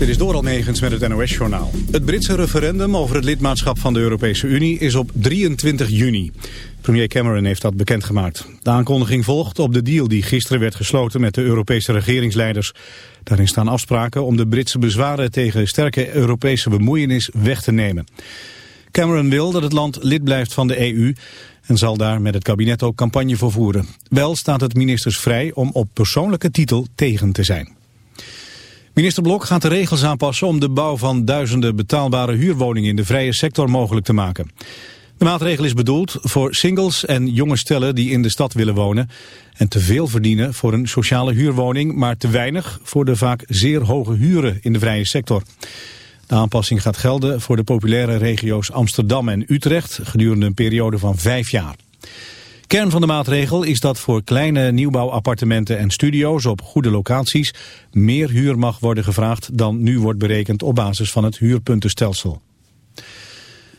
Dit is door Almegens met het NOS-journaal. Het Britse referendum over het lidmaatschap van de Europese Unie is op 23 juni. Premier Cameron heeft dat bekendgemaakt. De aankondiging volgt op de deal die gisteren werd gesloten met de Europese regeringsleiders. Daarin staan afspraken om de Britse bezwaren tegen sterke Europese bemoeienis weg te nemen. Cameron wil dat het land lid blijft van de EU en zal daar met het kabinet ook campagne voor voeren. Wel staat het ministers vrij om op persoonlijke titel tegen te zijn. Minister Blok gaat de regels aanpassen om de bouw van duizenden betaalbare huurwoningen in de vrije sector mogelijk te maken. De maatregel is bedoeld voor singles en jonge stellen die in de stad willen wonen en te veel verdienen voor een sociale huurwoning, maar te weinig voor de vaak zeer hoge huren in de vrije sector. De aanpassing gaat gelden voor de populaire regio's Amsterdam en Utrecht gedurende een periode van vijf jaar. Kern van de maatregel is dat voor kleine nieuwbouwappartementen en studio's op goede locaties meer huur mag worden gevraagd dan nu wordt berekend op basis van het huurpuntenstelsel.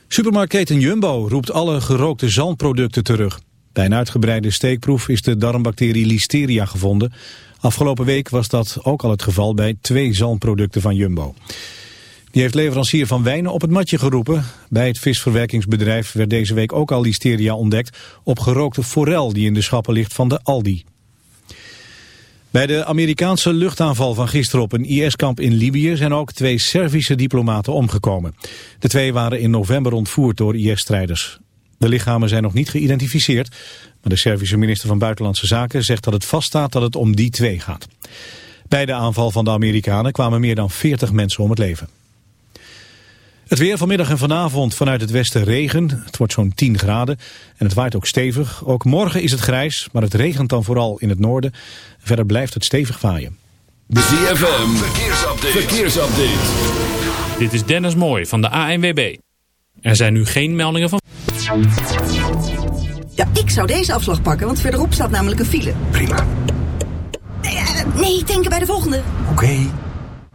Supermarktketen Jumbo roept alle gerookte zalmproducten terug. Bij een uitgebreide steekproef is de darmbacterie Listeria gevonden. Afgelopen week was dat ook al het geval bij twee zalmproducten van Jumbo. Die heeft leverancier van wijnen op het matje geroepen. Bij het visverwerkingsbedrijf werd deze week ook al listeria ontdekt... op gerookte forel die in de schappen ligt van de Aldi. Bij de Amerikaanse luchtaanval van gisteren op een IS-kamp in Libië... zijn ook twee Servische diplomaten omgekomen. De twee waren in november ontvoerd door IS-strijders. De lichamen zijn nog niet geïdentificeerd... maar de Servische minister van Buitenlandse Zaken zegt dat het vaststaat dat het om die twee gaat. Bij de aanval van de Amerikanen kwamen meer dan 40 mensen om het leven. Het weer vanmiddag en vanavond vanuit het westen regen. Het wordt zo'n 10 graden en het waait ook stevig. Ook morgen is het grijs, maar het regent dan vooral in het noorden. Verder blijft het stevig waaien. De ZFM, verkeersupdate. verkeersupdate. Dit is Dennis Mooij van de ANWB. Er zijn nu geen meldingen van... Ja, ik zou deze afslag pakken, want verderop staat namelijk een file. Prima. Nee, uh, nee denken bij de volgende. Oké.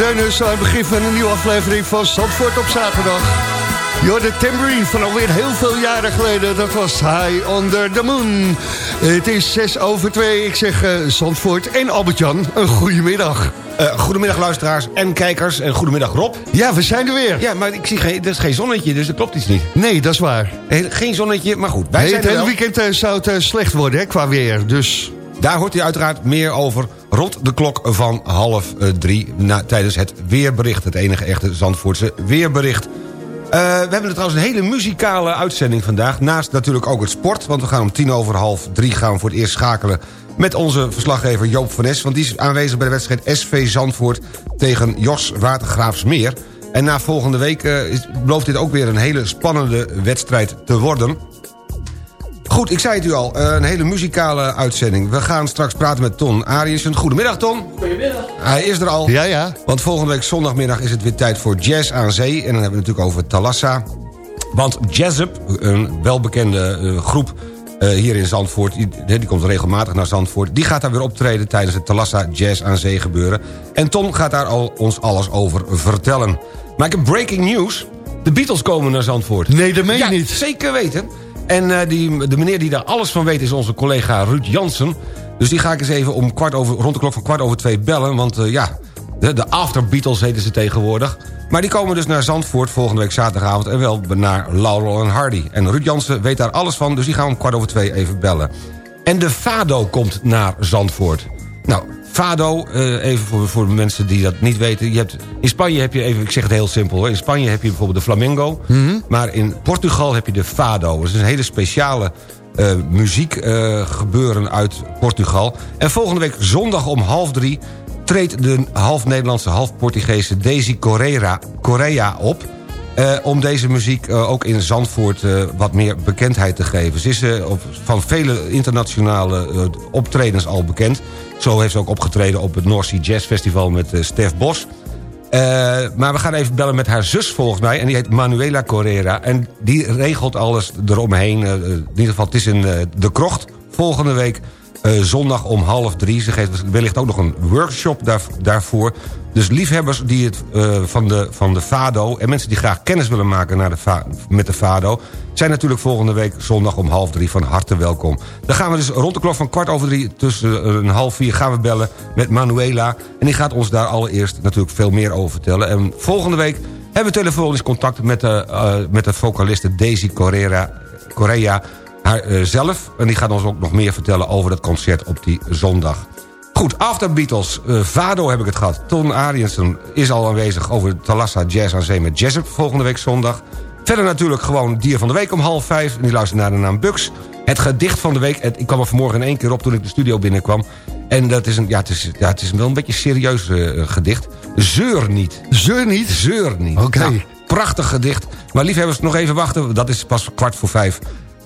Zo aan het begin van een nieuwe aflevering van Zandvoort op zaterdag. de Tambourine van alweer heel veel jaren geleden. Dat was High Under the Moon. Het is zes over twee. Ik zeg uh, Zandvoort en Albert-Jan, een goedemiddag. Uh, goedemiddag luisteraars en kijkers en goedemiddag Rob. Ja, we zijn er weer. Ja, maar ik zie geen, dat is geen zonnetje, dus dat klopt iets niet. Nee, dat is waar. Geen zonnetje, maar goed. Wij zijn het hele weekend uh, zou het slecht worden hè, qua weer, dus... Daar hoort u uiteraard meer over rond de klok van half uh, drie... Tijdens het weerbericht, het enige echte Zandvoortse weerbericht. Uh, we hebben trouwens een hele muzikale uitzending vandaag. Naast natuurlijk ook het sport, want we gaan om tien over half drie... gaan voor het eerst schakelen met onze verslaggever Joop van Es... want die is aanwezig bij de wedstrijd SV Zandvoort tegen Jos Watergraafsmeer. En na volgende week is, belooft dit ook weer een hele spannende wedstrijd te worden... Goed, ik zei het u al, een hele muzikale uitzending. We gaan straks praten met Ton Ariensen. Goedemiddag, Ton. Goedemiddag. Hij is er al. Ja, ja. Want volgende week zondagmiddag is het weer tijd voor Jazz aan Zee. En dan hebben we het natuurlijk over Talassa. Want Jazzup, een welbekende uh, groep uh, hier in Zandvoort... Die, die komt regelmatig naar Zandvoort... die gaat daar weer optreden tijdens het Talassa Jazz aan Zee gebeuren. En Ton gaat daar al, ons alles over vertellen. Maar ik heb breaking news. De Beatles komen naar Zandvoort. Nee, dat meen je ja, niet. zeker weten. En uh, die, de meneer die daar alles van weet is onze collega Ruud Jansen. Dus die ga ik eens even om kwart over, rond de klok van kwart over twee bellen. Want uh, ja, de, de After Beatles heten ze tegenwoordig. Maar die komen dus naar Zandvoort volgende week zaterdagavond... en wel naar Laurel en Hardy. En Ruud Jansen weet daar alles van, dus die gaan om kwart over twee even bellen. En de Fado komt naar Zandvoort. Nou, Fado, uh, even voor, voor de mensen die dat niet weten. Je hebt, in Spanje heb je, even, ik zeg het heel simpel... In Spanje heb je bijvoorbeeld de flamengo... Mhm. Mm -hmm. maar in Portugal heb je de Fado. Dat is een hele speciale uh, muziek uh, gebeuren uit Portugal. En volgende week zondag om half drie... treedt de half Nederlandse, half Portugese Daisy Correa, Correa op... Uh, om deze muziek ook in Zandvoort wat meer bekendheid te geven. Ze is op, van vele internationale optredens al bekend. Zo heeft ze ook opgetreden op het North Sea Jazz Festival met Stef Bos. maar we gaan even bellen met haar zus volgens mij. En die heet Manuela Correa. En die regelt alles eromheen. in ieder geval, het is in de krocht volgende week. Uh, zondag om half drie. Ze geeft wellicht ook nog een workshop daar, daarvoor. Dus liefhebbers die het, uh, van, de, van de FADO... en mensen die graag kennis willen maken naar de met de FADO... zijn natuurlijk volgende week zondag om half drie van harte welkom. Dan gaan we dus rond de klok van kwart over drie... tussen een half vier gaan we bellen met Manuela. En die gaat ons daar allereerst natuurlijk veel meer over vertellen. En volgende week hebben we telefonisch contact met de, uh, met de vocaliste Daisy. Correa haar uh, zelf. En die gaat ons ook nog meer vertellen over het concert op die zondag. Goed, After Beatles. Uh, Vado heb ik het gehad. Ton Ariensen is al aanwezig over Talassa Jazz aan Zee met Jessup volgende week zondag. Verder natuurlijk gewoon Dier van de Week om half vijf. En die luistert naar de naam Bux. Het gedicht van de week. Ik kwam er vanmorgen in één keer op toen ik de studio binnenkwam. En dat is een, ja, het is, ja, het is wel een beetje een serieus uh, gedicht. Zeur niet. Zeur niet? Zeur niet. Oké. Okay. Nou, prachtig gedicht. Maar liefhebbers, nog even wachten. Dat is pas kwart voor vijf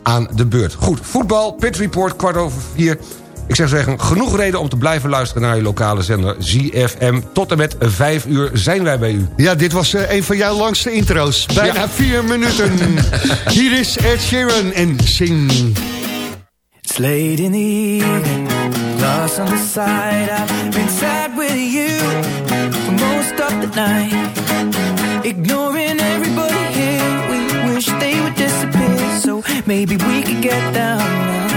aan de beurt. Goed, voetbal, Pit Report, kwart over vier. Ik zou zeggen, genoeg reden om te blijven luisteren naar je lokale zender ZFM. Tot en met vijf uur zijn wij bij u. Ja, dit was uh, een van jouw langste intro's. Bijna ja. vier minuten. Hier is Ed Sheeran en Sing. It's late in the evening, lost on the side. I've been sad with you for most of the night. Ignoring maybe we could get down now.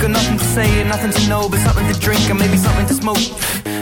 Got nothing to say and nothing to know, but something to drink and maybe something to smoke.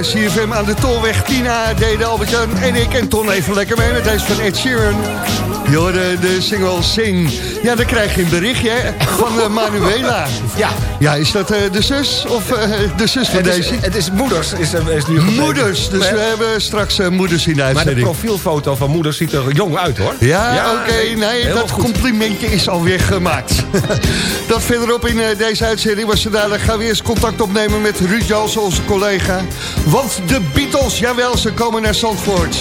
CFM aan de Tolweg Tina deden Albert-Jan en ik en Ton even lekker mee met deze van Ed Sheeran. Je hoorde de single Sing. Ja, dan krijg je een berichtje hè, van eh, Manuela. Ja. Ja, is dat eh, de zus of eh, de zus van Het is, deze? het is moeders, is, is nu gebleken. Moeders, dus Maar- we hebben straks moeders in de Maar de profielfoto van moeders ziet er jong uit, hoor. Ja, oké, nee, dat goed. complimentje is alweer gemaakt. dat verderop in deze uitzending was ze dadelijk. Gaan we eerst contact opnemen met Ruud Jansen, onze collega. Want de Beatles, jawel, ze komen naar Zandvoort.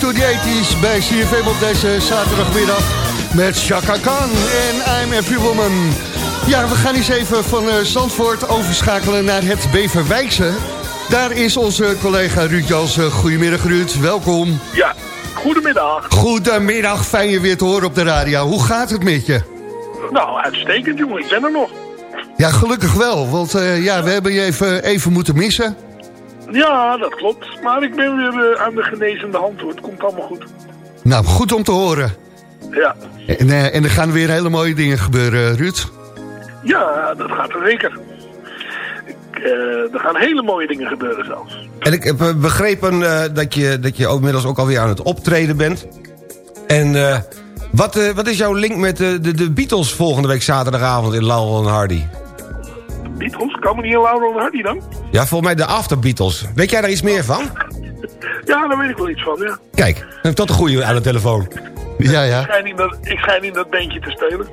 Back to the 80s bij CFM op deze zaterdagmiddag met Chaka Khan en I'm Every Woman. Ja, we gaan eens even van eh, Zandvoort overschakelen naar het Beverwijkse. Daar is onze collega Ruud Jansen. Goedemiddag Ruud, welkom. Ja, goedemiddag. Goedemiddag, fijn je weer te horen op de radio. Hoe gaat het met je? Nou, uitstekend jongen, ik ben er nog. Ja, gelukkig wel, want eh, ja, we hebben je even, even moeten missen. Ja, dat klopt. Maar ik ben weer eh, aan de genezende hand hoor. Het komt allemaal goed. Nou, goed om te horen. Ja. En, eh, en er gaan weer hele mooie dingen gebeuren, Ruud. Ja, dat gaat er zeker. Ik, eh, er gaan hele mooie dingen gebeuren zelfs. En ik heb eh, begrepen eh, dat, je, dat je ook inmiddels ook alweer aan het optreden bent. En eh, wat, eh, wat is jouw link met de, de, de Beatles volgende week zaterdagavond in Laurel en Hardy? Beatles, komen die in Laurel en Hardy dan? Ja, volgens mij de After Beatles. Weet jij daar iets meer van? Ja, daar weet ik wel iets van, ja. Kijk, dan heb ik tot een goede aan de telefoon. Ja, Ik ja. schijn in dat, ik schijn in dat bandje te spelen.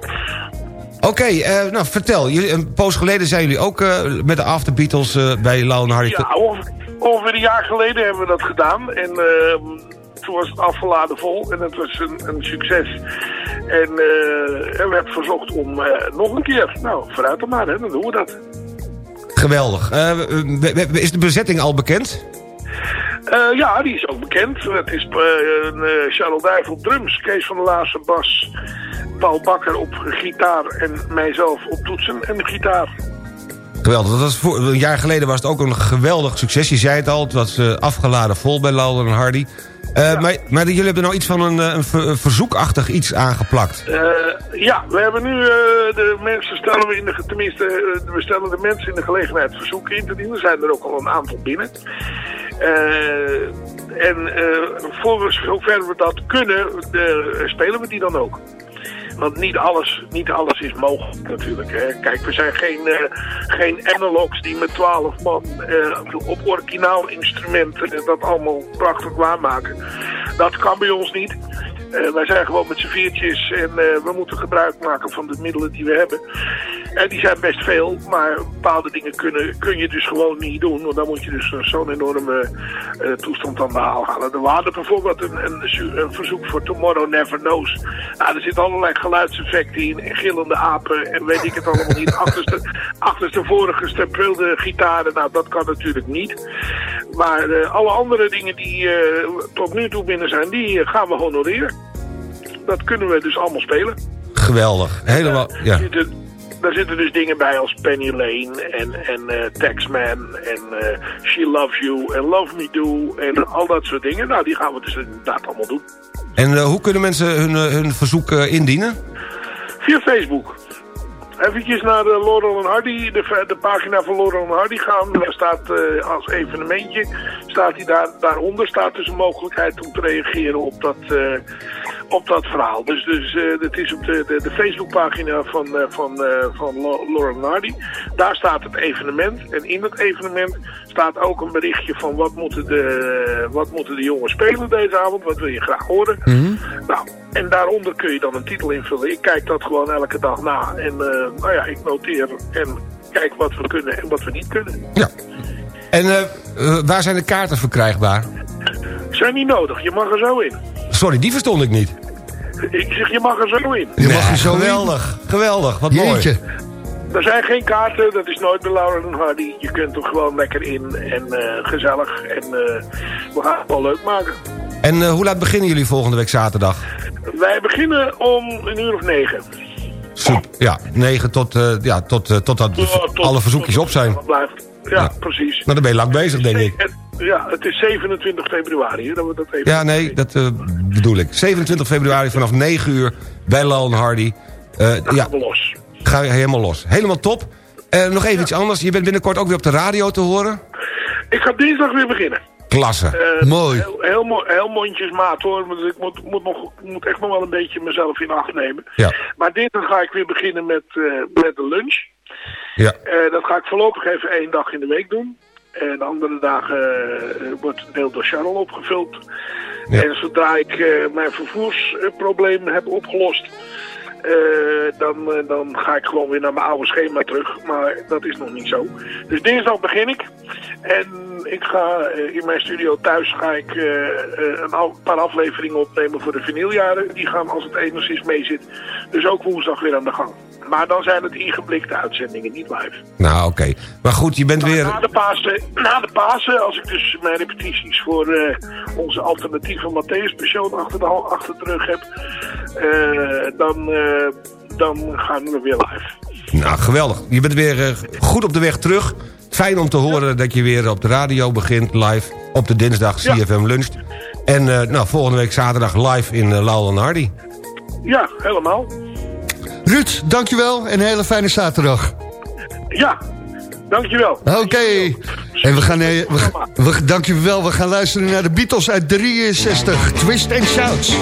Oké, eh, nou vertel. Jullie, een poos geleden zijn jullie ook eh, met de After Beatles eh, bij Laurel en Hardy. Ja, ongeveer, ongeveer een jaar geleden hebben we dat gedaan. En ehm, toen was het afgeladen vol en het was een, een succes. En eh, er werd verzocht om eh, nog een keer. Nou, vooruit dan maar, hè, dan doen we dat. Geweldig. Eh, is de bezetting al bekend? Eh, ja, die is ook bekend. Het is eh, een, eh, Charles Duijf op drums, Kees van der Laarse bas, Paul Bakker op gitaar en mijzelf op toetsen en gitaar. Geweldig. Dat was voor, een jaar geleden was het ook een geweldig succes. Je zei het al, het was eh, afgeladen vol bij Laurel en Hardy. Eh, maar, maar jullie hebben nou iets van een, eh, een, ver- een verzoekachtig iets aangeplakt. Eh, ja, we hebben nu de mensen stellen we in de, tenminste, we stellen de mensen in de gelegenheid verzoeken in te dienen. Er zijn er ook al een aantal binnen. En voor we zover we dat kunnen, spelen we die dan ook. Want niet alles, niet alles is mogelijk natuurlijk. Hè. Kijk, we zijn geen, eh, geen analogs die met twaalf man eh, op originaal instrumenten dat allemaal prachtig waarmaken. Dat kan bij ons niet. Eh, wij zijn gewoon met z'n viertjes en eh, we moeten gebruik maken van de middelen die we hebben. En die zijn best veel, maar bepaalde dingen kunnen, kun je dus gewoon niet doen. Want dan moet je dus eh, zo'n enorme toestand aan de haal halen. We hadden bijvoorbeeld een, een, een verzoek voor Tomorrow Never Knows. Nou, er zitten allerlei geluidseffecten in en gillende apen en weet ik het allemaal niet. Achterste, achterstevoren gestempelde gitaren, nou dat kan natuurlijk niet. Maar alle andere dingen die tot nu toe binnen zijn, die gaan we honoreren. Dat kunnen we dus allemaal spelen. Geweldig. Helemaal, ja. Zitten, daar zitten dus dingen bij als Penny Lane en, en eh, Taxman en eh, She Loves You en Love Me Do en al dat soort dingen. Nou, die gaan we dus inderdaad allemaal doen. En eh, hoe kunnen mensen hun, hun verzoek indienen? Via Facebook. Eventjes naar de Laurel en Hardy, de, de pagina van Laurel en Hardy gaan. Daar staat als evenementje, staat die daar, daaronder staat dus een mogelijkheid om te reageren op dat, op dat verhaal. Dus, dus eh, het is op de, de, de Facebookpagina van, eh, van, eh, van Lo- Laurel en Hardy. Daar staat het evenement en in het evenement staat ook een berichtje van wat moeten de, wat moeten de jongens spelen deze avond, wat wil je graag horen. Nou, en daaronder kun je dan een titel invullen. Ik kijk dat gewoon elke dag na. En eh, nou ja, ik noteer en kijk wat we kunnen en wat we niet kunnen. En eh, eh, waar zijn de kaarten verkrijgbaar? Zijn niet nodig, je mag er zo in. Sorry, die verstond ik niet. Ik zeg, je mag er zo in. Je mag er zo geweldig, geweldig, wat mooi. Er zijn geen kaarten, dat is nooit bij Laura en Hardy. Je kunt er gewoon lekker in en eh, gezellig. En eh, we gaan het wel leuk maken. En eh, hoe laat beginnen jullie volgende week zaterdag? Wij beginnen om een uur of negen. Super, ja, 9 tot, eh, ja, tot, eh, totdat Ja, tot- alle verzoekjes op zijn. Blijft. Ja, precies. Nou, dan ben je lang bezig, denk ik. Ja, het is 27 februari. hè, Dat we dat even Ja, nee, dat eh, bedoel ik. 27 februari vanaf 9 uur bij Lal Hardy. Eh, ja, los. ga je helemaal los. Helemaal top. Eh, nog even iets anders. Je bent binnenkort ook weer op de radio te horen. Ik ga dinsdag weer beginnen. Klasse. Mooi. Heel, heel, mo- heel mondjesmaat hoor. Want ik moet, moet, nog, moet echt nog wel een beetje mezelf in acht nemen. Ja. Maar dinsdag ga ik weer beginnen met, eh, met de lunch. Ja. Eh, dat ga ik voorlopig even één dag in de week doen. En de andere dagen eh, wordt het deel door Charles opgevuld. En zodra ik eh, mijn vervoersprobleem heb opgelost... eh, dan, eh, dan ga ik gewoon weer naar mijn oude schema terug. Maar dat is nog niet zo. Dus dinsdag begin ik. En ik ga eh, in mijn studio thuis ga ik een paar afleveringen opnemen voor de vinyljaren. Die gaan als het enigszins mee zit. Dus ook woensdag weer aan de gang. Maar dan zijn het ingeblikte uitzendingen, niet live. Nou, oké. Maar goed, je bent Na weer... de, Pasen, na de Pasen, als ik dus mijn repetities voor onze alternatieve Matthäus-persoon achter de, achter de rug heb, dan, eh, dan gaan we weer live. Nou, geweldig. Je bent weer eh, goed op de weg terug. Fijn om te horen dat je weer op de radio begint, live. Op de dinsdag, CFM luncht. En eh, nou, volgende week zaterdag live in uh, Laurel en Hardy. Ja, helemaal. Ruud, dankjewel en een hele fijne zaterdag. Ja, dankjewel. Oké. En we gaan, eh, we, gaan- we, dankjewel, we gaan luisteren naar de Beatles uit 63. Twist and Shouts.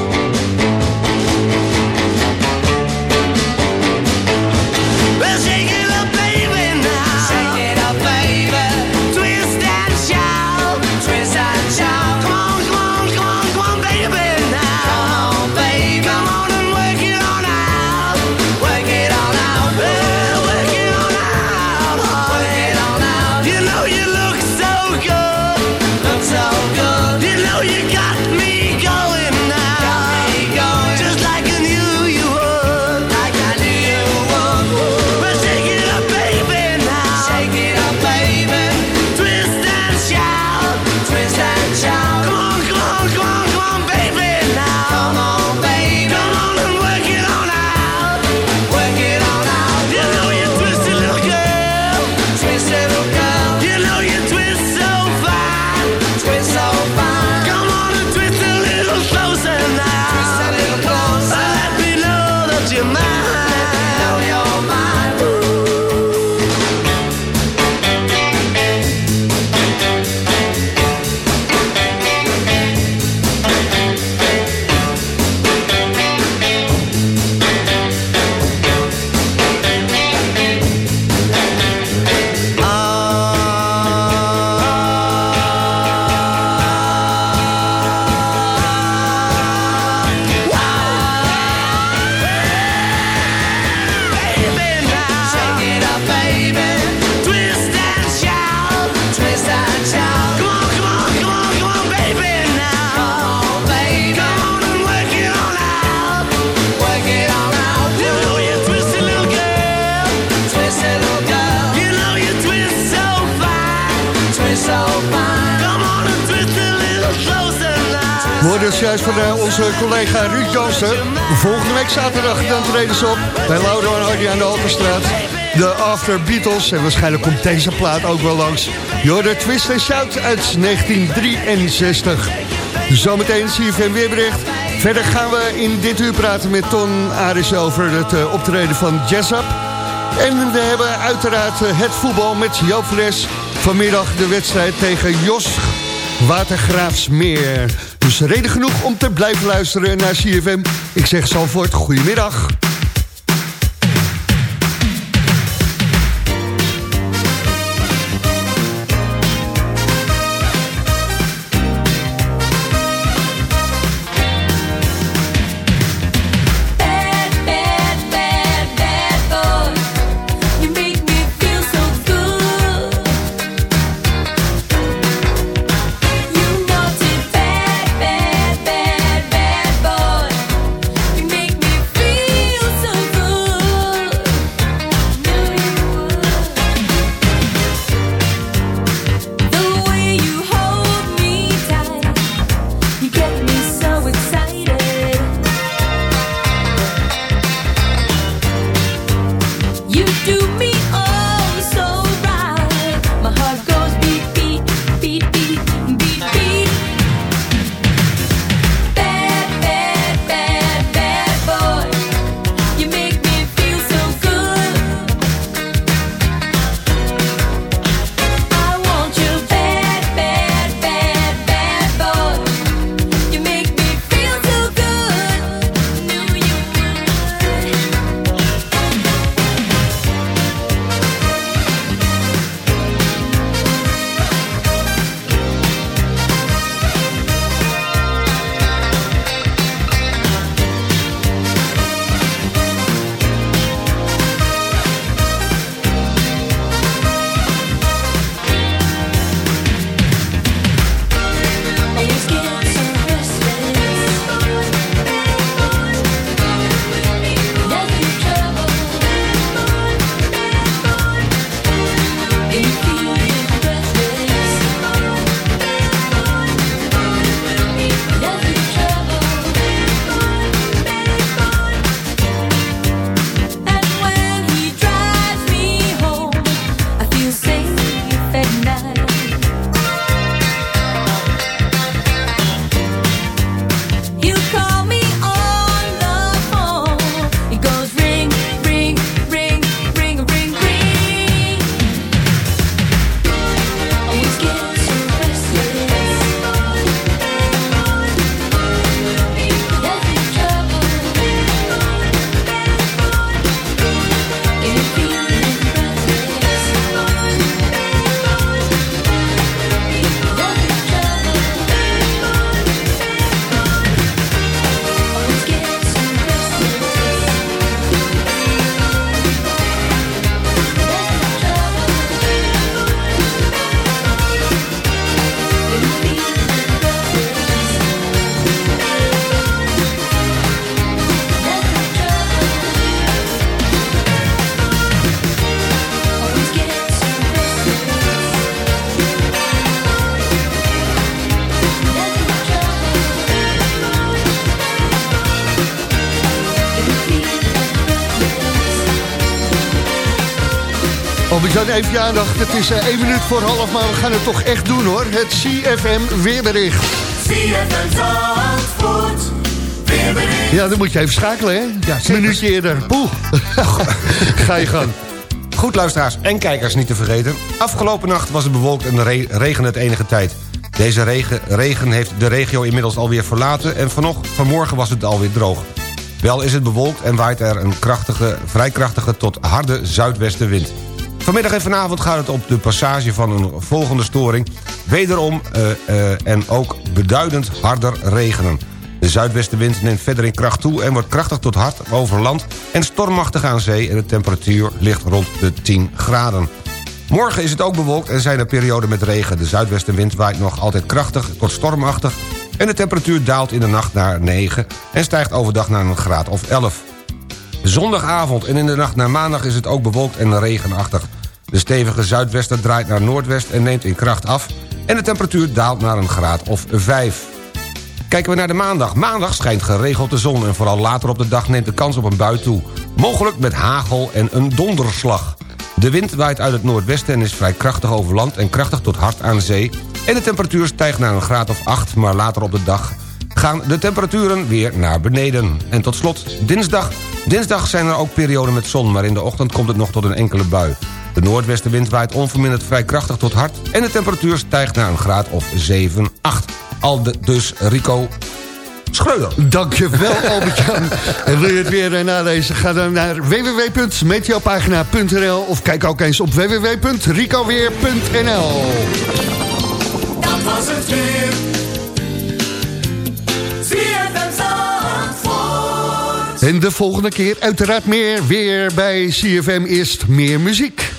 Volgende week zaterdag dan treden ze op bij Lauro en Hardy aan de Alpenstraat. De After Beatles. En waarschijnlijk komt deze plaat ook wel langs. Je hoorde Twist and Shout uit 1963. Zometeen CFM weerbericht. Verder gaan we in dit uur praten met Ton Aris over het eh, optreden van Jazz Up. En we hebben uiteraard eh, het voetbal met Joop Fles. Vanmiddag de wedstrijd tegen Jos Watergraafsmeer. Dus reden genoeg om te blijven luisteren naar CFM. Ik zeg Zalvoort, goedemiddag. Even je aandacht. Het is eh, één minuut voor half, maar we gaan het toch echt doen hoor. Het CFM weerbericht. CFM Zandvoort. Weerbericht. Ja, dan moet je even schakelen hè. Ja, Een minuutje eerder. Poeh. Ga je gang. Goed luisteraars en kijkers niet te vergeten. Afgelopen nacht was het bewolkt en re regende het enige tijd. Deze regen, regen heeft de regio inmiddels alweer verlaten... en vanoch, vanmorgen was het alweer droog. Wel is het bewolkt en waait er een krachtige, vrij krachtige tot harde zuidwestenwind. Vanmiddag en vanavond gaat het op de passage van een volgende storing... wederom eh, eh, en ook beduidend harder regenen. De zuidwestenwind neemt verder in kracht toe... en wordt krachtig tot hard over land en stormachtig aan zee... en de temperatuur ligt rond de 10 graden. Morgen is het ook bewolkt en zijn er perioden met regen. De zuidwestenwind waait nog altijd krachtig tot stormachtig... en de temperatuur daalt in de nacht naar 9... en stijgt overdag naar een graad of 11. Zondagavond en in de nacht naar maandag is het ook bewolkt en regenachtig. De stevige zuidwester draait naar noordwest en neemt in kracht af... en de temperatuur daalt naar een graad of 5. Kijken we naar de maandag. Maandag schijnt geregeld de zon... en vooral later op de dag neemt de kans op een bui toe. Mogelijk met hagel en een donderslag. De wind waait uit het noordwesten en is vrij krachtig over land... en krachtig tot hard aan zee. En de temperatuur stijgt naar een graad of 8... maar later op de dag gaan de temperaturen weer naar beneden. En tot slot dinsdag. Dinsdag zijn er ook perioden met zon... maar in de ochtend komt het nog tot een enkele bui. De noordwestenwind waait onverminderd vrij krachtig tot hard... en de temperatuur stijgt naar een graad of 7, 8. Al de, dus Rico Schreuder. Dankjewel Albert-Jan. en wil je het weer eh, nalezen? Ga dan naar www.meteopagina.nl of kijk ook eens op www.ricoweer.nl Dat was het weer. En de volgende keer uiteraard meer weer bij CFM Eerst meer muziek.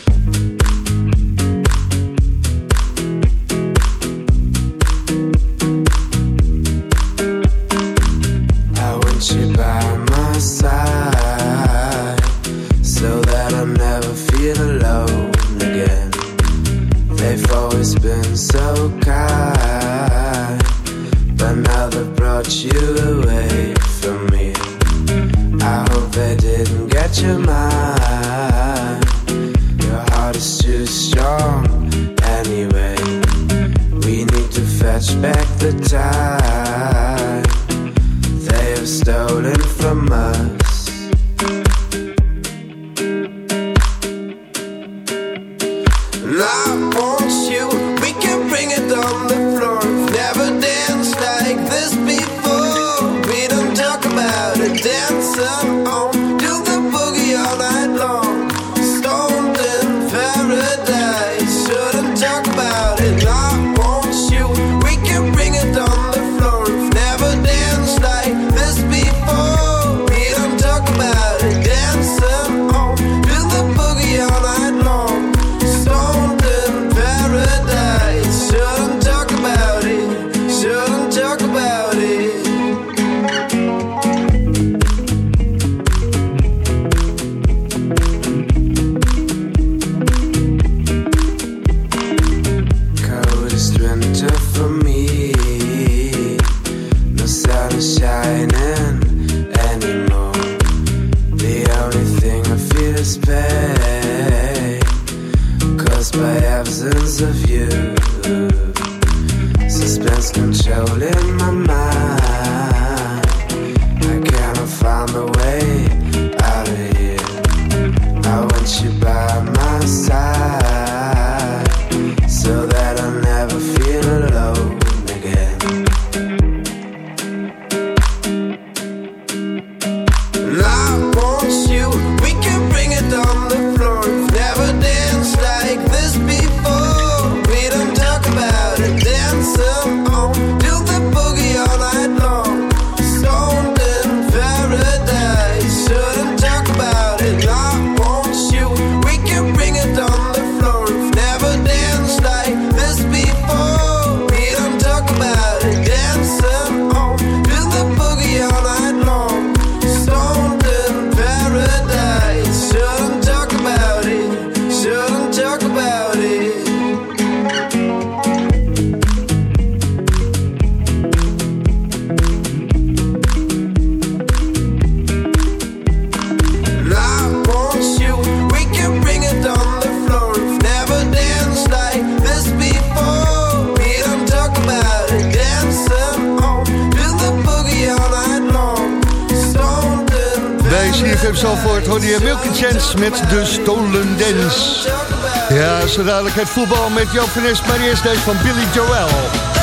Met de Stolen Dance. Ja, zo dadelijk het voetbal met van Nes, maar eerst deze van Billy Joel.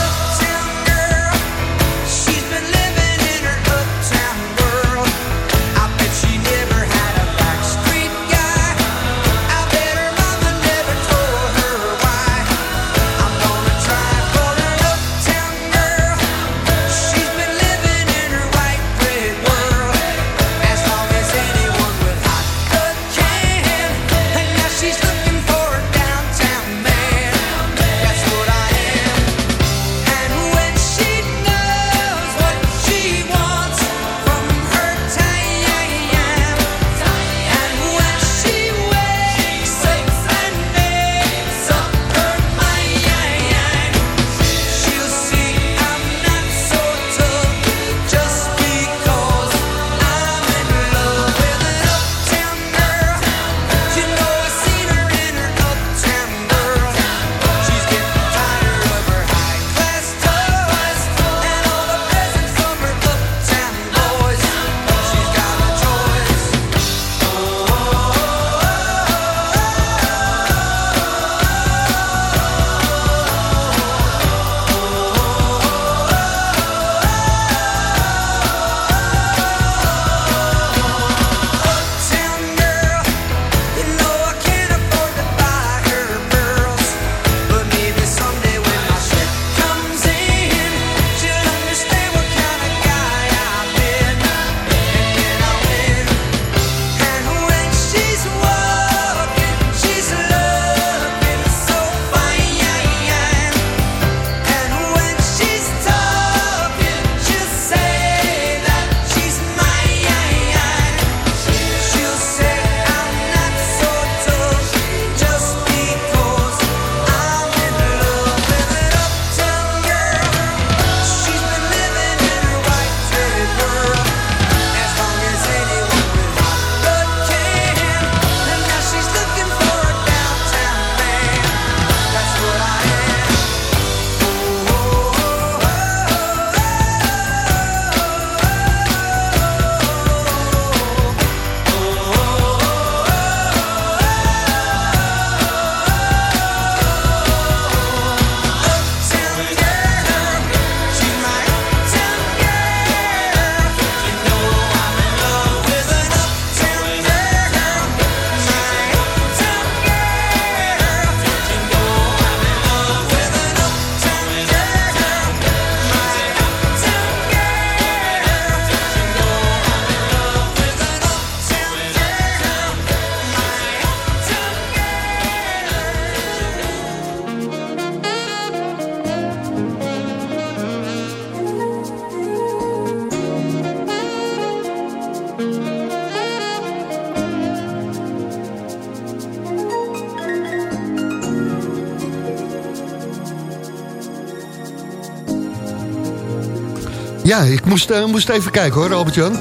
Ja, ik moest, eh, moest even kijken hoor, Albert-Jan.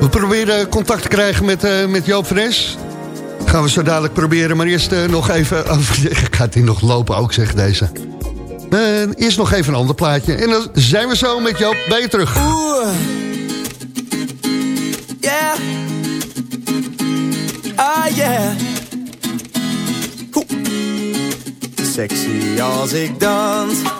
We proberen contact te krijgen met, eh, met Joop Fres. Gaan we zo dadelijk proberen, maar eerst eh, nog even... Gaat hij nog lopen ook, zegt deze. Eerst nog even een ander plaatje. En dan zijn we zo met Joop bij je terug. Oeh. Ah. Oeh. Sexy als ik dans.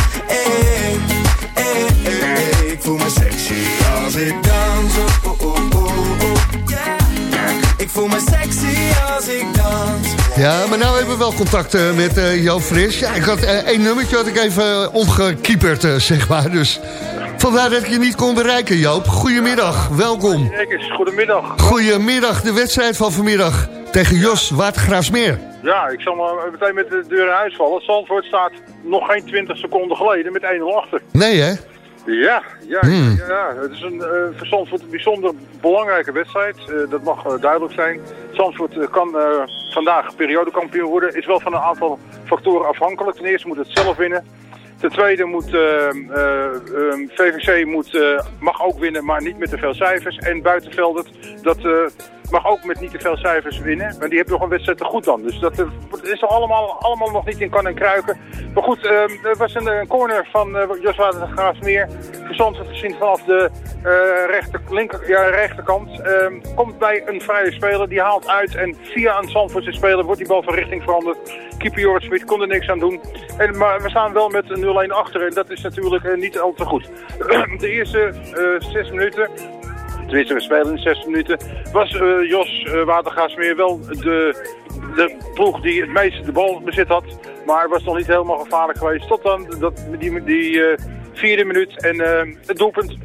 Hey, hey, hey, hey. Ik voel me sexy als ik dans. Oh, oh, oh, yeah. Ik voel me sexy als ik dans. Ja, maar nou hebben we wel contact eh, met eh Joop Fris. Ja, ik had eh, één nummertje had ik even omgekieperd, zeg maar. Dus Vandaar dat ik je niet kon bereiken, Joop. Goedemiddag, welkom. Kijk eens, goedemiddag. Goedemiddag, de wedstrijd van vanmiddag tegen Jos Watergraafsmeer. Ja, ik zal maar meteen met de deur in huis vallen. Zandvoort staat nog geen 20 seconden geleden met 1-0 achter. Nee, hè? Ja, ja, Hmm. ja, het is een eh voor Zandvoort een bijzonder belangrijke wedstrijd. Eh, dat mag eh, duidelijk zijn. Zandvoort kan vandaag periodekampioen worden. Is wel van een aantal factoren afhankelijk. Ten eerste moet het zelf winnen. Ten tweede moet eh, eh, eh, VVC moet, mag ook winnen, maar niet met te veel cijfers. En Buitenveldert, dat mag ook met niet te veel cijfers winnen. Maar die hebben nog een wedstrijd te goed dan. Dus dat eh, is allemaal, allemaal nog niet in kan en kruiken. Maar goed, eh, er was een, corner van uh, Jos Watergraafsmeer. Verzand te zien vanaf de eh, rechter, linker, ja, rechterkant. Ehm, komt bij een vrije speler, die haalt uit. En via een Zandvoortse speler wordt die bal van richting veranderd. Keeper Jorrit Smit kon er niks aan doen. En, maar we staan wel met een 0-1 achter. En dat is natuurlijk eh, niet al te goed. de eerste eh, zes minuten tenminste we spelen in 60 minuten, was eh, Jos uh, Watergaasmeer wel de, de ploeg die het meeste de bal bezit had. Maar was nog niet helemaal gevaarlijk geweest tot dan dat, die, die eh, vierde minuut en eh, het doelpunt.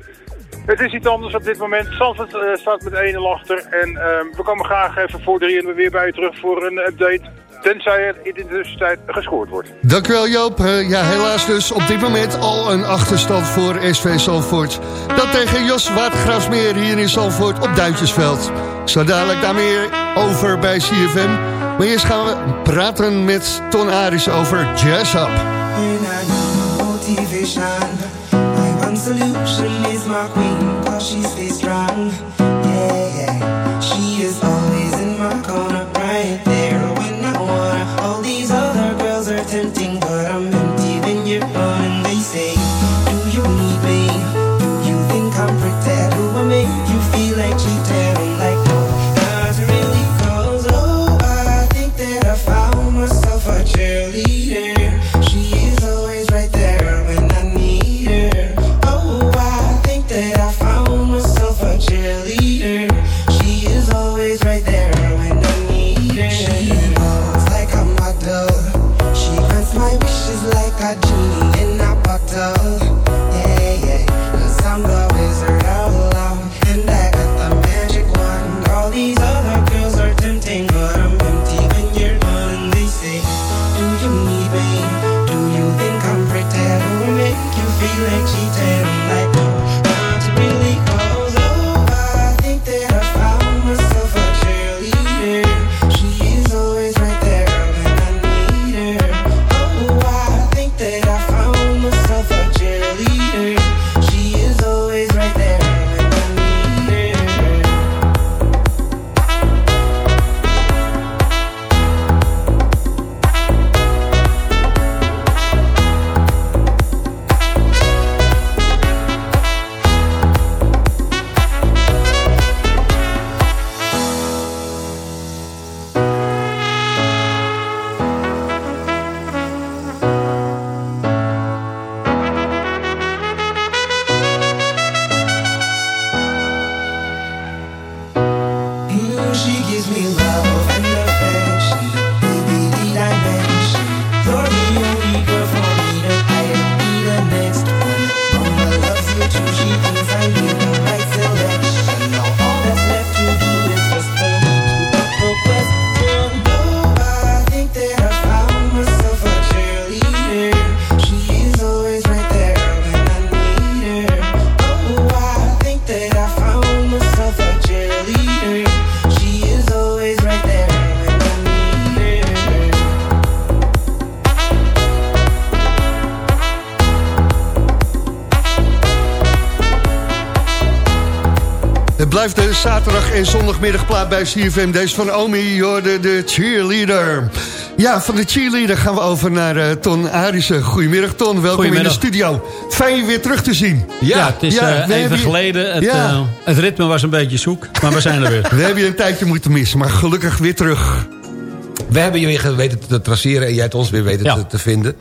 Het is iets anders op dit moment. Eh, staat met 1-0 achter. En eh, we komen graag even voor drie en weer bij je terug voor een update. Tenzij er in de tussentijd gescoord wordt. Dankjewel Joop. Eh, ja, helaas dus op dit moment al een achterstand voor SV Zandvoort. Dat tegen Jos Watergraafsmeer hier in Zandvoort op Duintjesveld. Zo dadelijk daar meer over bij CFM. Maar eerst gaan we praten met Ton Aris over Jazz Up. motivation. My one solution is my queen, cause blijft de zaterdag en zondagmiddagplaat bij CFM. Deze van Omi, hoorde de cheerleader. Ja, van de cheerleader gaan we over naar eh, Ton Arissen. Goedemiddag Ton, welkom in de studio. Fijn je weer terug te zien. Ja, het is ja, eh, even hebben geleden. Het, Ja. eh, het ritme was een beetje zoek, maar we zijn er weer. We hebben je een tijdje moeten missen, maar gelukkig weer terug. We hebben je weer weten te traceren en jij hebt ons weer weten Ja. te, te vinden.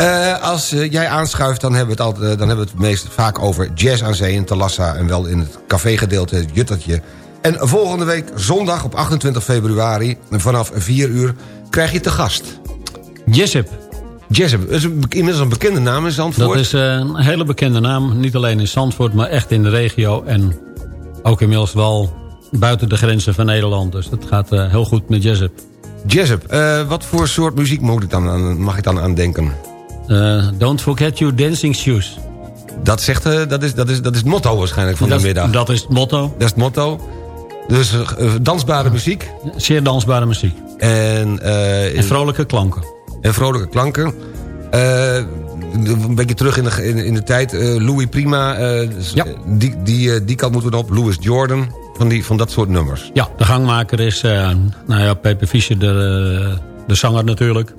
Eh, als eh, jij aanschuift, dan hebben, we het altijd, eh, dan hebben we het meest vaak over jazz aan zee in Talassa... en wel in het cafégedeelte, het Juttertje. En volgende week, zondag op 28 februari, vanaf 4 uur, krijg je te gast. Jessup. Jessup, dat is inmiddels een bekende naam in Zandvoort. Dat is een hele bekende naam. Niet alleen in Zandvoort, maar echt in de regio. En ook inmiddels wel buiten de grenzen van Nederland. Dus dat gaat heel goed met Jessup. Jessup, wat voor soort muziek moet ik dan aan, mag ik dan aan denken? Eh, don't forget your dancing shoes. Dat, zegt, eh, dat, is, dat, is, dat is het motto waarschijnlijk van dat, de middag. Dat is het motto. Dat is het motto. Dus eh, dansbare muziek. Zeer dansbare muziek. En, En vrolijke klanken. En vrolijke klanken. Een beetje terug in de, in, in de tijd. Louis Prima, eh, die, die, die kant moeten we op. Louis Jordan, van, die, van dat soort nummers. Ja, de gangmaker is, nou ja, Pepe Fischer, de, de zanger natuurlijk.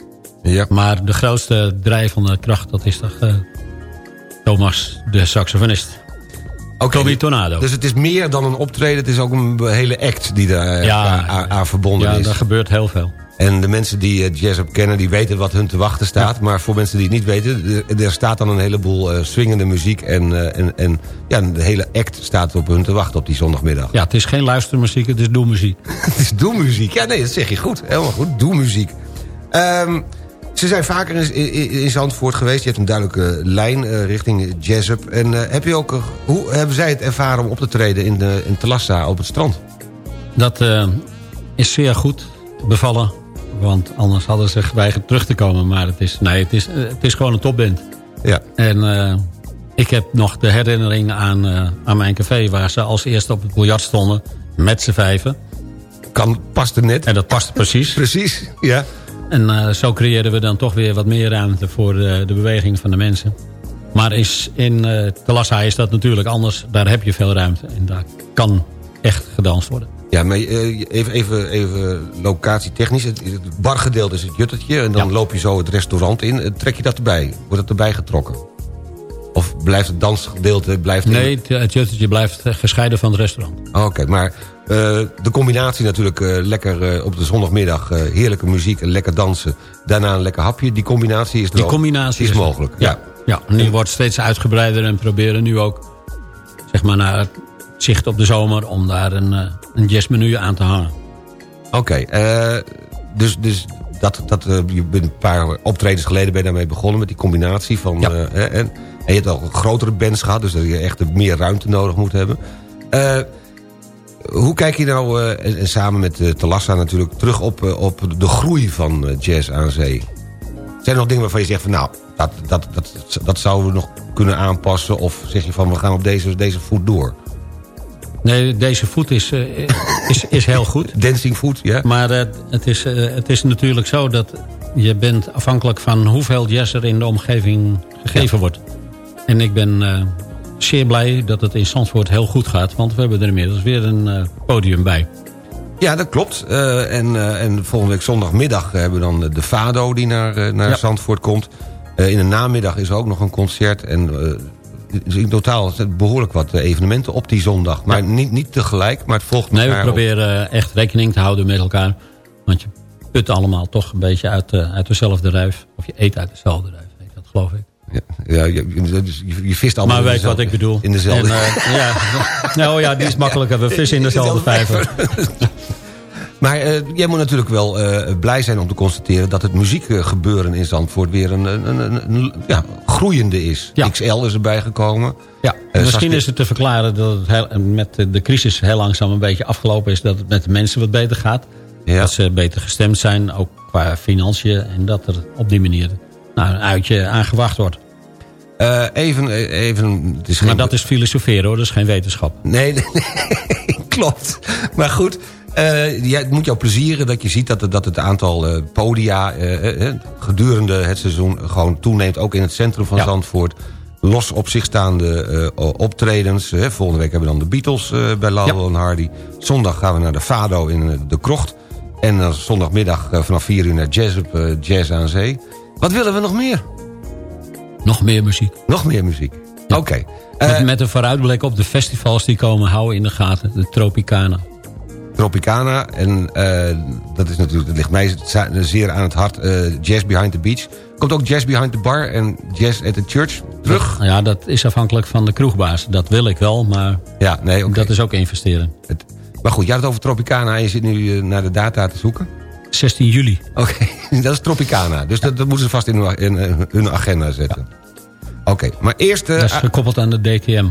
Ja. Maar de grootste drijvende kracht, dat is toch eh, Thomas, de saxofonist. Oké, Tommy Tornado. Dus het is meer dan een optreden. Het is ook een hele act die daar eh, Ja, aan, verbonden ja, is. daar gebeurt heel veel. En de mensen die eh, jazz op kennen, die weten wat hun te wachten staat. Maar voor mensen die het niet weten, er- staat dan een heleboel swingende muziek. En, en, en ja, de hele act staat op hun te wachten op die zondagmiddag. Ja, het is geen luistermuziek, het is doelmuziek. Het is doelmuziek. Ja, nee, dat zeg je goed. Helemaal goed. Doelmuziek. Ehm, ze zijn vaker in, in, in Zandvoort geweest. Je hebt een duidelijke lijn eh, richting jazz-up. En eh, heb je ook, eh, hoe hebben zij het ervaren om op te treden in, de, in Telassa op het strand? Dat eh, is zeer goed bevallen. Want anders hadden ze geweigerd terug te komen. Maar het is, nee, het is, eh, het is gewoon een topband. Ja. En eh, ik heb nog de herinnering aan, eh, aan mijn café... waar ze als eerste op het biljart stonden. Met z'n vijven. Kan, paste net. En dat paste precies. Precies, ja. En eh, zo creëerden we dan toch weer wat meer ruimte... voor de, de beweging van de mensen. Maar is in eh Telassa is dat natuurlijk anders. Daar heb je veel ruimte. En daar kan echt gedanst worden. Ja, maar eh, even, even, even locatietechnisch. Het, het bargedeelte is het juttertje. En dan loop je zo het restaurant in. Eh, Trek je dat erbij? Wordt dat erbij getrokken? Of blijft het dansgedeelte... Blijft Nee, het, het juttetje blijft eh, gescheiden van het restaurant. Oké, maar eh, de combinatie natuurlijk eh, lekker eh, op de zondagmiddag... eh, heerlijke muziek en lekker dansen. Daarna een lekker hapje. Die combinatie is, Die combinatie is, mogelijk. Ja, ja die wordt steeds uitgebreider en proberen nu ook... zeg maar naar het zicht op de zomer... om daar een, eh, een jazzmenu aan te hangen. Oké, eh, dus, dus dat, dat, eh, je bent een paar optredens geleden ben je daarmee begonnen... met die combinatie van... eh, en, en je hebt al grotere bands gehad... dus dat je echt meer ruimte nodig moet hebben. Eh, hoe kijk je nou, eh, en, en samen met eh, Talassa natuurlijk... terug op, eh, op de groei van jazz aan zee? Zijn er nog dingen waarvan je zegt van... nou, dat, dat, dat, dat zouden we nog kunnen aanpassen... of zeg je van we gaan op deze, deze voet door? Nee, deze voet is, is, is heel goed. Dancing foot, ja. Maar eh, het, is, het is natuurlijk zo dat je bent afhankelijk van hoeveel jazz er in de omgeving gegeven wordt. En ik ben zeer blij dat het in Zandvoort heel goed gaat. Want we hebben er inmiddels weer een eh, podium bij. Ja, dat klopt. Eh, en, eh, en volgende week zondagmiddag hebben we dan de Fado die naar, naar Ja. Zandvoort komt. In de namiddag is er ook nog een concert. En in totaal behoorlijk wat evenementen op die zondag. Maar niet, niet tegelijk, maar het volgt Nee, we op. proberen echt rekening te houden met elkaar. Want je put allemaal toch een beetje uit, uit dezelfde ruif. Of je eet uit dezelfde ruif, heet dat geloof ik. Ja, ja, je, je, je- vist allemaal Maar weet wat ik bedoel. In dezelfde... En, eh, ja. Nou ja, die is makkelijker. We vissen in dezelfde vijver. Maar eh, jij moet natuurlijk wel eh, blij zijn om te constateren... dat het muziekgebeuren in Zandvoort weer een, een, een, een- ja, groeiende is. XL is erbij gekomen. Ja, misschien is het te verklaren dat het heel- met de crisis heel langzaam een beetje afgelopen is. Dat het met de mensen wat beter gaat. Dat ze beter gestemd zijn, ook qua financiën. En dat er op die manier nou, een uitje aangewacht wordt. Eh, even, eh, even, het is geen... Maar dat is filosoferen hoor, dat is geen wetenschap. Nee, nee, nee, klopt. Maar goed, eh, ja, het moet jou plezieren dat je ziet dat, het- dat het aantal eh, podia... gedurende het seizoen gewoon toeneemt, ook in het centrum van Zandvoort. Los op zich staande optredens. Volgende week hebben we dan de Beatles bij Lowell en Hardy. Zondag gaan we naar de Fado in de Krocht. En dan zondagmiddag vanaf 4 uur naar Jazz op Jazz aan Zee. Wat willen we nog meer? Nog meer muziek. Nog meer muziek. Oké. met, met een vooruitblik op de festivals die komen houden in de gaten. De Tropicana. Tropicana. En eh, dat, is natuurlijk, dat ligt mij zeer aan het hart. eh, jazz Behind the Beach. Komt ook Jazz Behind the Bar en Jazz at the Church terug? Ja, dat is afhankelijk van de kroegbaas. Dat wil ik wel, maar ja, nee, dat is ook investeren. Maar goed, jij had het over Tropicana en je zit nu eh, naar de data te zoeken. 16 juli. Oké, dat is Tropicana. Dus dat, dat moeten ze vast in hun, in, eh, hun agenda zetten. Oké, maar eerst... eh, Dat is ah, gekoppeld aan de DTM.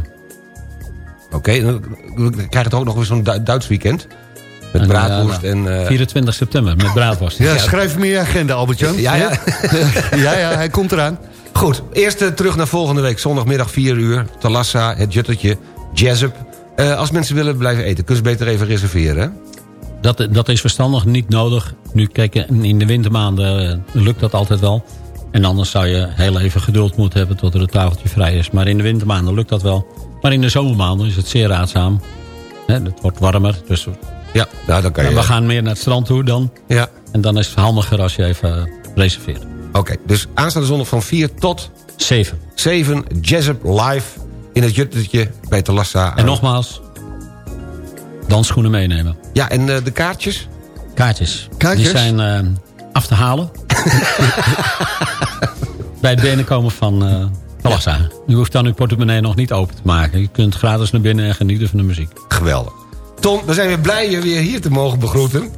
Oké, dan dan krijg je toch ook nog weer zo'n Du- Duits weekend. Met En, braadworst eh, en... eh, 24 september met braadworst. Ja, schrijf hem in je agenda, Albert-Jan. Ja, ja. ja, ja, hij komt eraan. Goed, eerst terug naar volgende week. Zondagmiddag 4 uur. Talassa, het Juttertje, Jazzup. Eh, als mensen willen blijven eten, kunnen ze beter even reserveren. hè? Dat, dat is verstandig, niet nodig. Nu, kijk, in de wintermaanden eh, lukt dat altijd wel. En anders zou je heel even geduld moeten hebben tot er een tafeltje vrij is. Maar in de wintermaanden lukt dat wel. Maar in de zomermaanden is het zeer raadzaam. Hè, het wordt warmer, dus Ja, nou, dan kan je... we gaan meer naar het strand toe dan. Ja. En dan is het handiger als je even reserveert. Oké, dus aanstaande zondag van 4 tot 7. 7 Jazzup live in het Juttertje bij Talassa. En nogmaals, dansschoenen meenemen. Ja, en eh, de kaartjes? Kaartjes. Kaartjes? Die zijn eh, af te halen. Bij het binnenkomen van eh Talassa. U hoeft dan uw portemonnee nog niet open te maken. Je kunt gratis naar binnen en genieten van de muziek. Geweldig. Tom, we zijn weer blij je weer hier te mogen begroeten.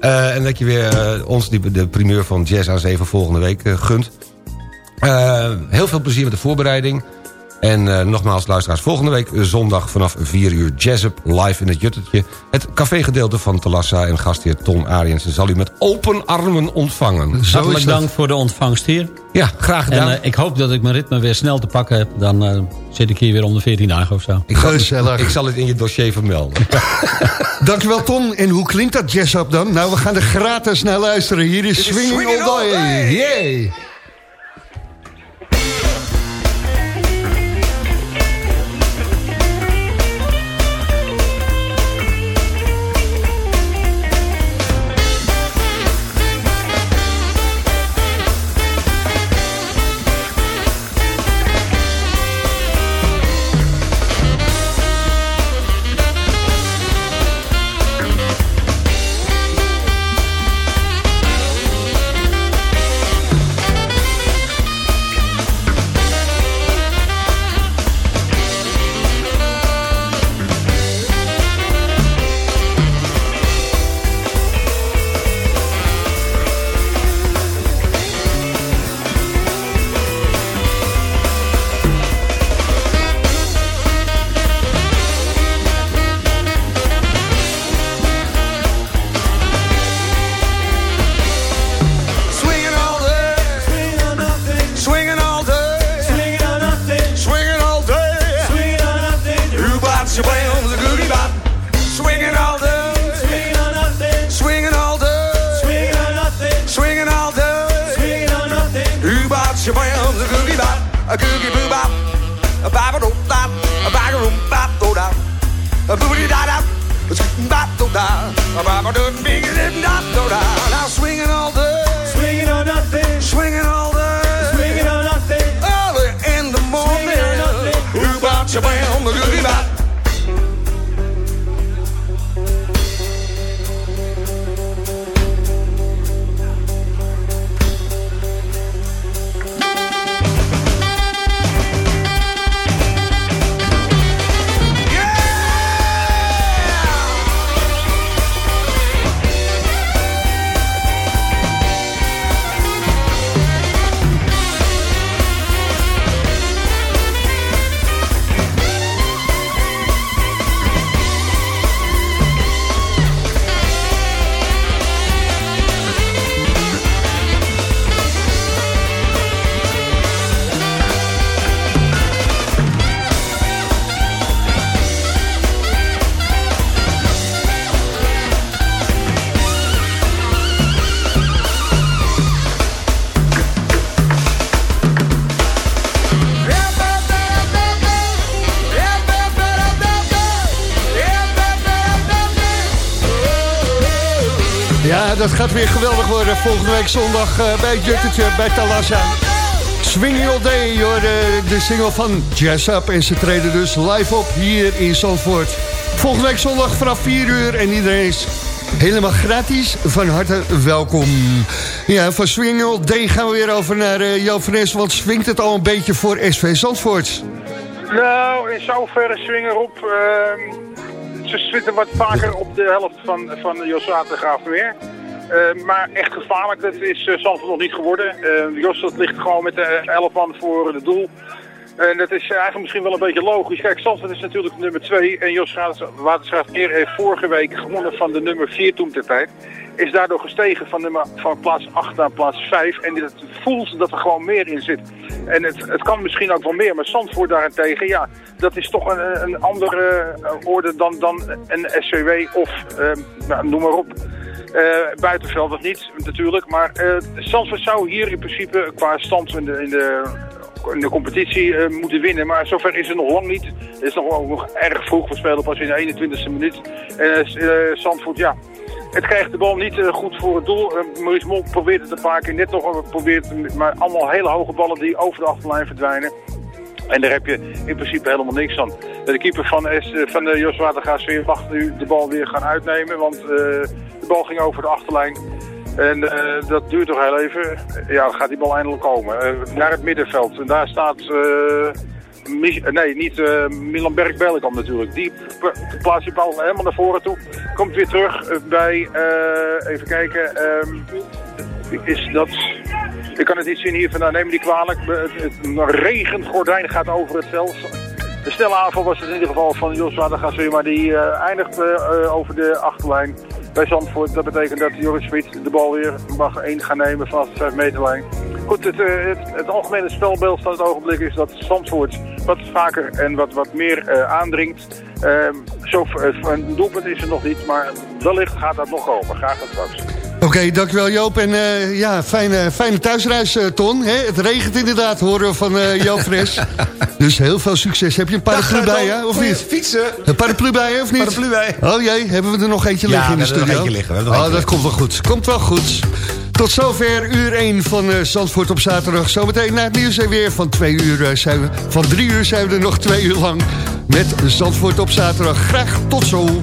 En dat je weer ons die, de primeur van Jazz aan 7 volgende week gunt. Heel veel plezier met de voorbereiding. En eh, nogmaals, luisteraars, volgende week eh, zondag vanaf 4 uur Jazzup live in het Juttertje. Het cafégedeelte van Talassa en gastheer Tom Ariensen zal u met open armen ontvangen. Hartelijk dank voor de ontvangst hier. Ja, graag En gedaan. eh, ik hoop dat ik mijn ritme weer snel te pakken heb. Dan eh, zit ik hier weer om de 14 dagen of zo. ik, zal, ik zal het in je dossier vermelden. Dankjewel Tom. En hoe klinkt dat jazz up dan? Nou, we gaan er gratis naar luisteren. Hier is Swinging All Day. Gaat weer geweldig worden. Volgende week zondag eh, bij Juttertje, bij Talassa. Swinging All Day, hoor, de, de single van Jazz Up. En ze treden dus live op hier in Zandvoort. Volgende week zondag vanaf 4 uur en iedereen is helemaal gratis. Van harte welkom. Ja, van Swinging All Day gaan we weer over naar uh, Jan van swingt het al een beetje voor SV Zandvoort? Nou, in zoverre swingen op. ehm, ze zitten wat vaker op de helft van, van Watergraaf weer. Eh, maar echt gevaarlijk, dat is uh, Zandvoort nog niet geworden. Eh, Jos dat ligt gewoon met de 11 man voor het doel. En dat is eigenlijk misschien wel een beetje logisch. Kijk, Zandvoort is natuurlijk nummer 2. En Jos Waterschap-Eer heeft vorige week gewonnen van de nummer 4 toen ter tijd. Is daardoor gestegen van, van plaats 8 naar plaats 5. En het voelt dat er gewoon meer in zit. En het, het kan misschien ook wel meer. Maar Zandvoort daarentegen, ja, dat is toch een, een andere orde dan, dan een SCW of nou, noem maar op. Uh, buitenveld dat niet natuurlijk, maar uh, zou hier in principe qua stand in de, in de, in de competitie uh, moeten winnen. Maar zover is het nog lang niet. Het is nog, nog erg vroeg, we spelen pas in de 21ste minuut. En ja, het krijgt de bal niet goed voor het doel. Maurice Mol probeert het een paar keer net nog, probeert, maar allemaal hele hoge ballen die over de achterlijn verdwijnen. En daar heb je in principe helemaal niks aan. De keeper van, van de Jos Watergaas weer wacht nu de bal weer gaan uitnemen. Want uh, de bal ging over de achterlijn. En dat duurt toch heel even. Ja, gaat die bal eindelijk komen. Naar het middenveld. En daar staat... nee, niet Milan Berg-Bellekamp natuurlijk. Die plaatst die bal helemaal naar voren toe. Komt weer terug bij... even kijken... Um, is dat... Ik kan het niet zien hier vandaan, neem die kwalijk. Het, regend gordijn gaat over het veld. De snelle aanval was het in ieder geval van Jos Watergaas, maar die uh, eindigt uh, over de achterlijn bij Zandvoort. Dat betekent dat Joris Smit de bal weer mag 1 gaan nemen vanaf de 5 meterlijn. Goed, het, het, het, algemene spelbeeld van het ogenblik is dat Zandvoort wat vaker en wat, wat meer uh, aandringt. zo, een doelpunt is er nog niet, maar wellicht gaat dat nog komen. Graag tot straks. Oké, okay, dankjewel Joop. En uh, ja, fijne, fijne thuisreis, uh, Ton. Hè? Het regent inderdaad, horen we van uh, Joop Fres. dus heel veel succes. Heb je een paraplu Dag, bij je, of niet? Fietsen. Een paraplu bij je, of niet? Paraplu bij. Oh jee, hebben we er nog eentje liggen ja, in de studio? Ja, we hebben er nog eentje liggen. Oh, dat komt wel goed. Komt wel goed. Tot zover uur 1 van uh, Zandvoort op zaterdag. Zometeen na het nieuws en weer van, twee uur, zijn we, van drie uur zijn we er nog twee uur lang met Zandvoort op zaterdag. Graag tot zo.